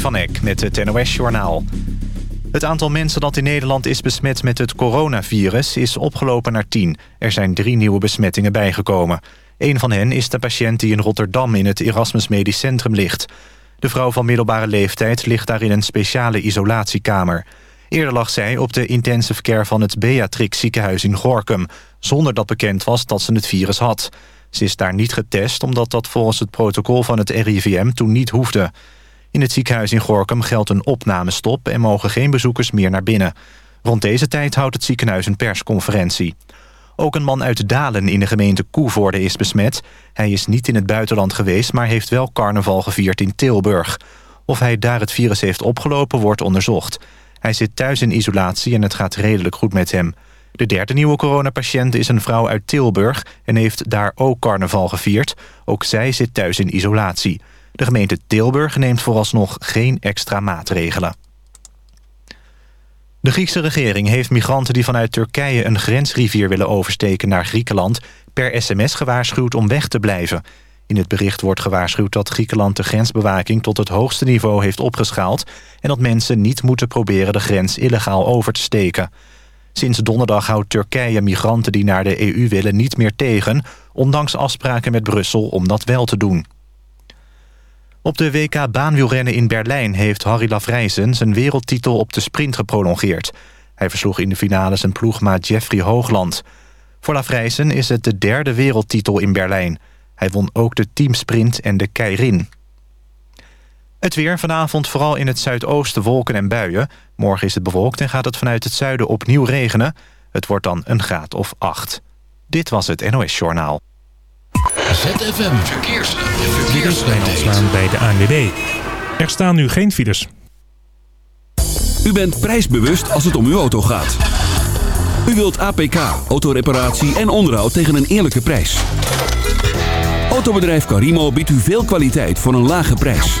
Van Eck met het NOS-journaal. Het aantal mensen dat in Nederland is besmet met het coronavirus... is opgelopen naar 10. Er zijn drie nieuwe besmettingen bijgekomen. Een van hen is de patiënt die in Rotterdam in het Erasmus Medisch Centrum ligt. De vrouw van middelbare leeftijd ligt daar in een speciale isolatiekamer. Eerder lag zij op de intensive care van het Beatrix ziekenhuis in Gorkum... zonder dat bekend was dat ze het virus had. Ze is daar niet getest omdat dat volgens het protocol van het RIVM toen niet hoefde. In het ziekenhuis in Gorkum geldt een opnamestop... en mogen geen bezoekers meer naar binnen. Rond deze tijd houdt het ziekenhuis een persconferentie. Ook een man uit Dalen in de gemeente Koevoorde is besmet. Hij is niet in het buitenland geweest, maar heeft wel carnaval gevierd in Tilburg. Of hij daar het virus heeft opgelopen, wordt onderzocht. Hij zit thuis in isolatie en het gaat redelijk goed met hem. De derde nieuwe coronapatiënt is een vrouw uit Tilburg... en heeft daar ook carnaval gevierd. Ook zij zit thuis in isolatie. De gemeente Tilburg neemt vooralsnog geen extra maatregelen. De Griekse regering heeft migranten die vanuit Turkije... een grensrivier willen oversteken naar Griekenland... per sms gewaarschuwd om weg te blijven. In het bericht wordt gewaarschuwd dat Griekenland de grensbewaking... tot het hoogste niveau heeft opgeschaald... en dat mensen niet moeten proberen de grens illegaal over te steken... Sinds donderdag houdt Turkije migranten die naar de EU willen niet meer tegen... ondanks afspraken met Brussel om dat wel te doen. Op de WK baanwielrennen in Berlijn heeft Harry Lafrijzen... zijn wereldtitel op de sprint geprolongeerd. Hij versloeg in de finale zijn ploegmaat Jeffrey Hoogland. Voor Lafrijzen is het de derde wereldtitel in Berlijn. Hij won ook de teamsprint en de keirin. Het weer vanavond vooral in het zuidoosten wolken en buien. Morgen is het bewolkt en gaat het vanuit het zuiden opnieuw regenen. Het wordt dan een graad of acht. Dit was het NOS Journaal. ZFM Verkeers. Verkeersleidingslaan bij de ANWB. Er staan nu geen files. U bent prijsbewust als het om uw auto gaat. U wilt APK, autoreparatie en onderhoud tegen een eerlijke prijs. Autobedrijf Carimo biedt u veel kwaliteit voor een lage prijs.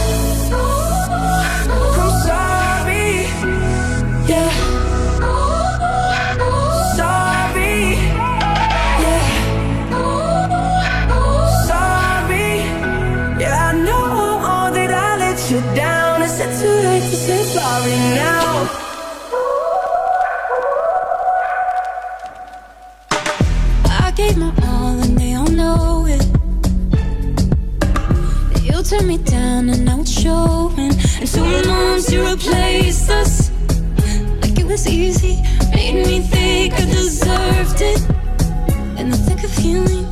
Showing. And two months you replaced us like it was easy. Made me think I deserved it. In the thick of healing,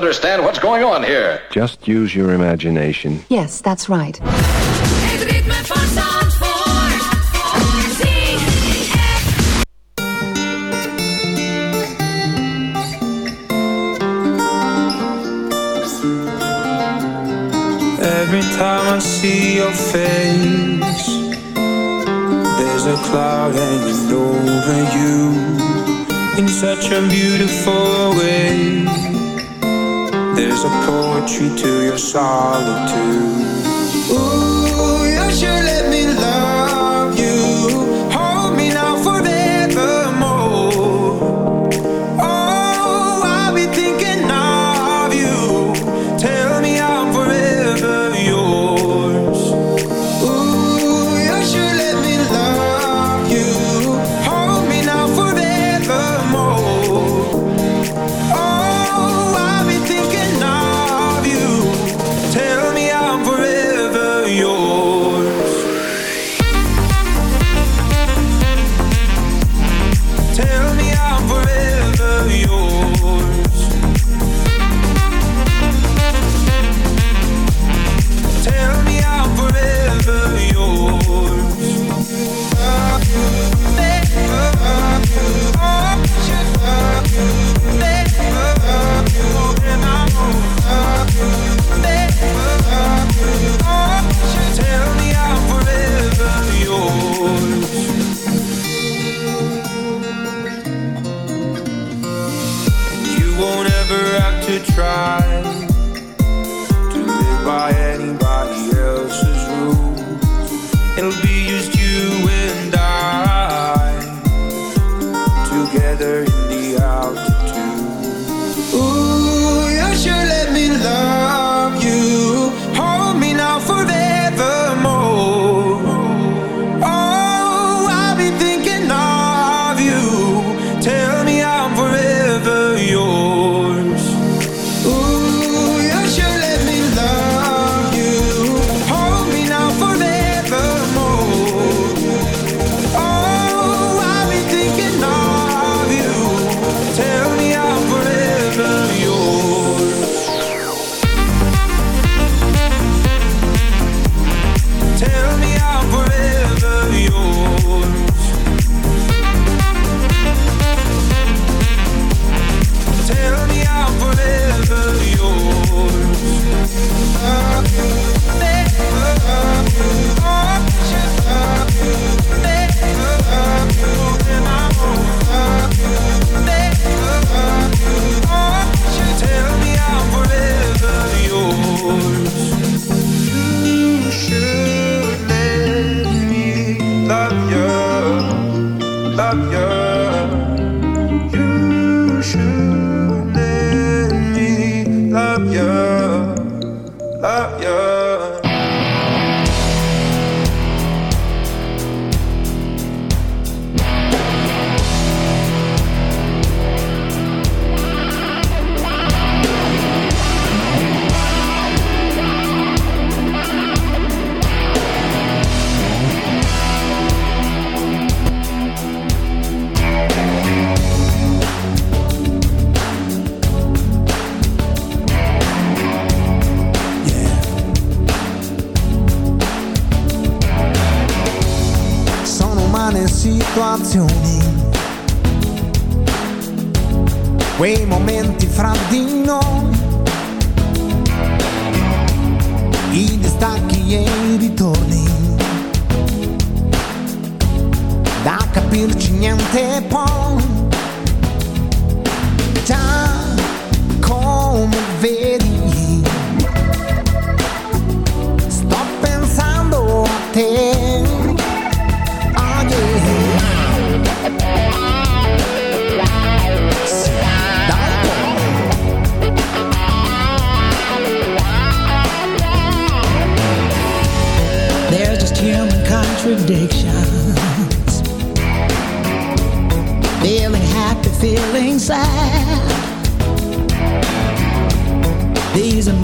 understand what's going on here. Just use your imagination. Yes, that's right. Every time I see your face, there's a cloud hanging over you in such a beautiful way. There's a poetry to your solitude.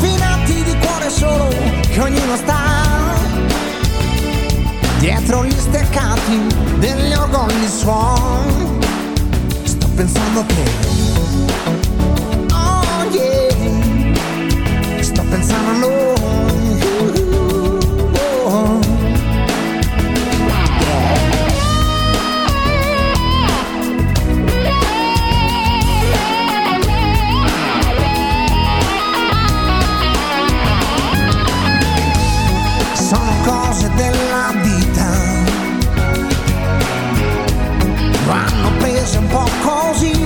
confinati di cuore solo che ognuno sta dietro gli steccati degli ogoni suon sto pensando che oh yeah sto pensando a noi. pop calls you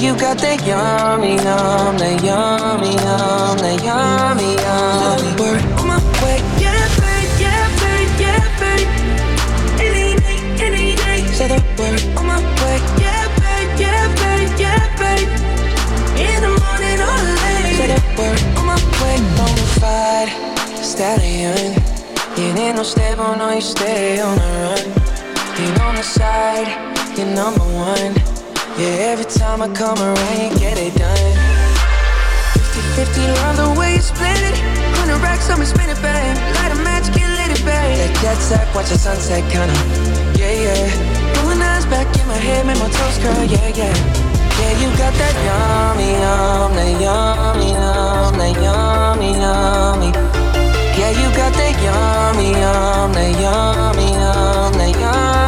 you got that yummy, yum, that yummy, yum, that yummy, yum. We're on my way, yeah, babe, yeah, babe, yeah, babe. Any day, any day. Say the word on my way, yeah, babe, yeah, babe, yeah, babe. In the morning or late. Say the word on my way, bonafide stallion. You ain't no stable, no, you stay on the run. You on the side, you're number one. Yeah, every time I come around, you get it done. 50 50, love the way you split it. 100 racks on me, spin it, babe. Light a match, get lit, it, babe. That jet set, watch the sunset, kinda. Yeah, yeah. Rolling eyes back in my head, make my toes curl, yeah, yeah. Yeah, you got that yummy, yum, that yummy, yum, that yummy, yummy. Yeah, you got that yummy, yum, that yummy, yum, that yummy, yummy.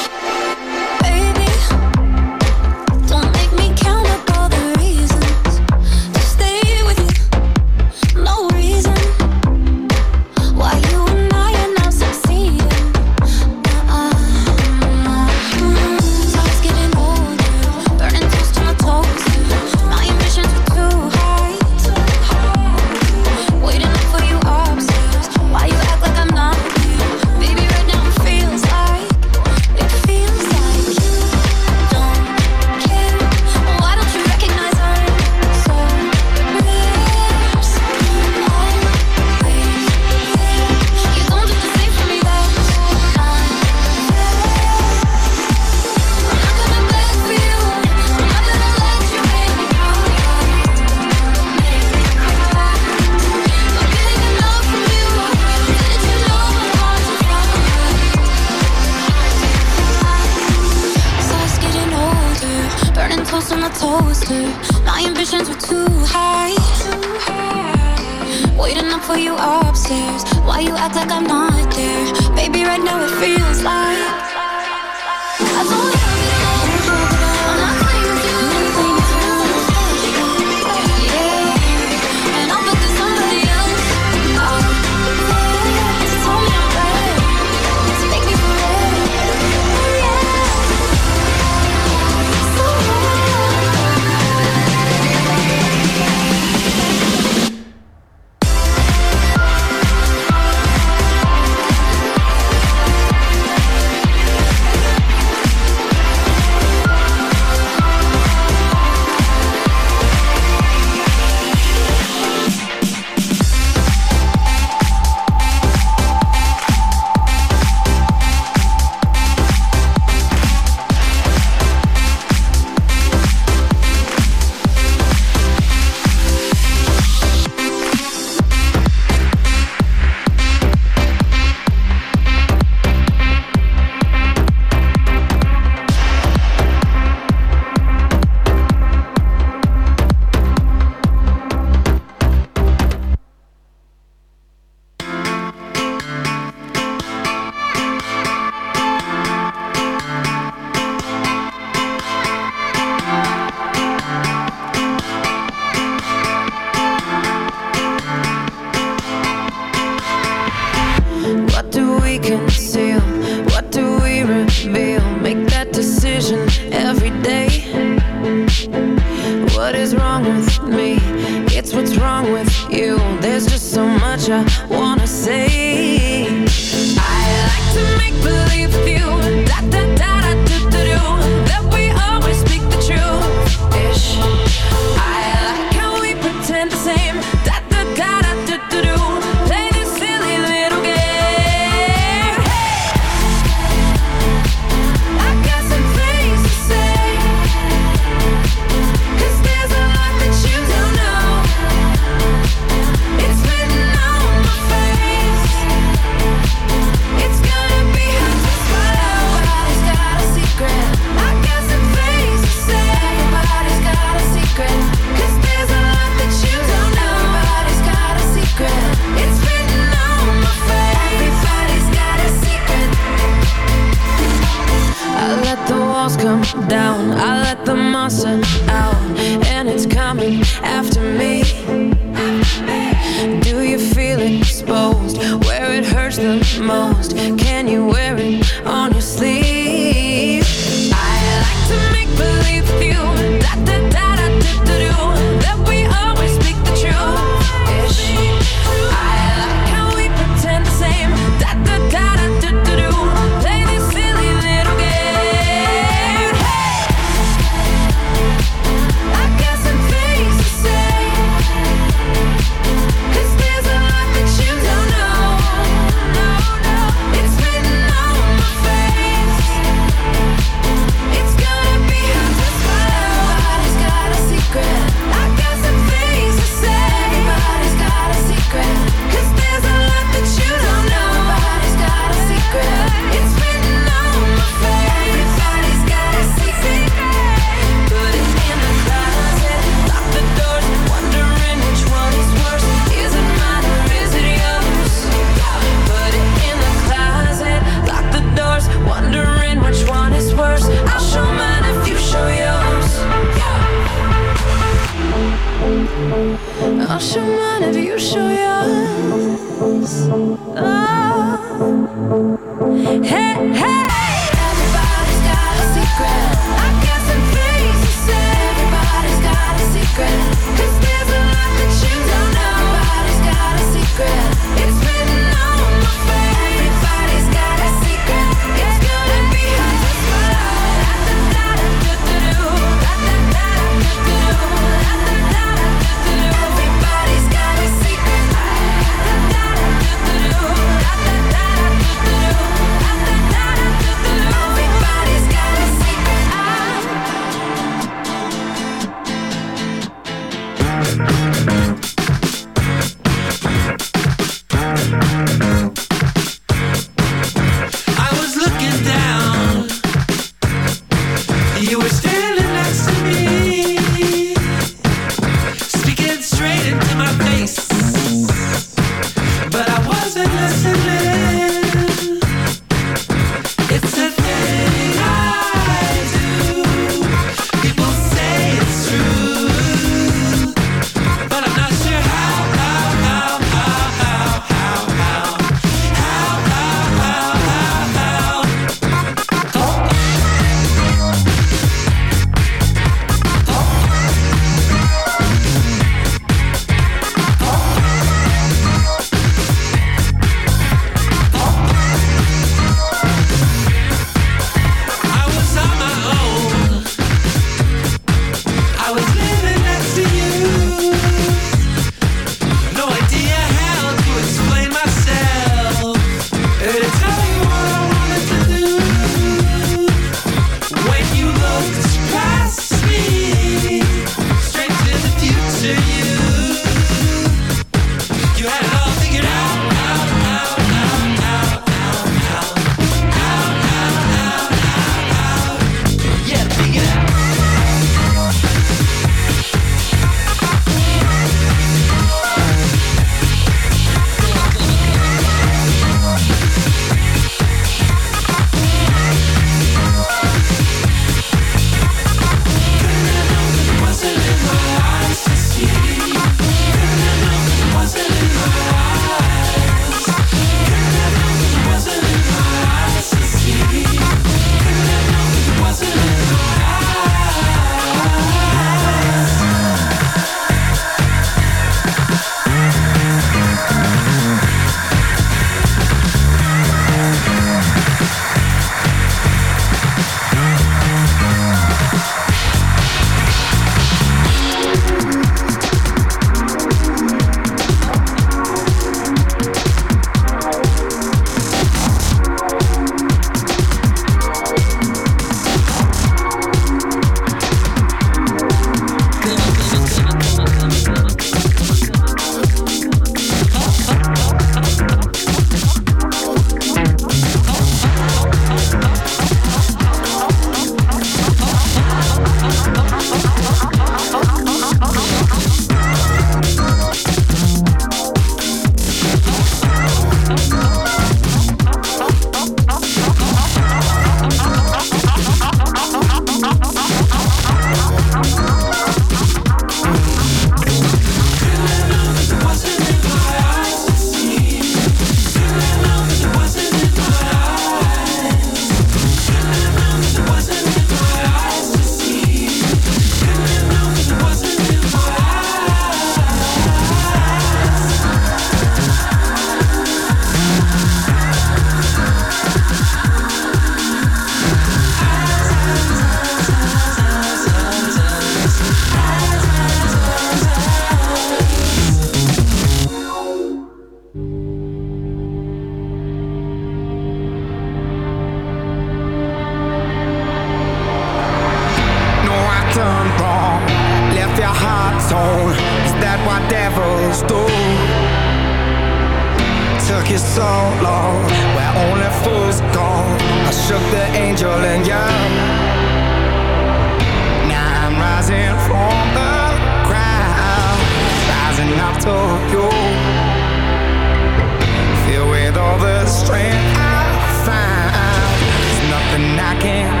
I can't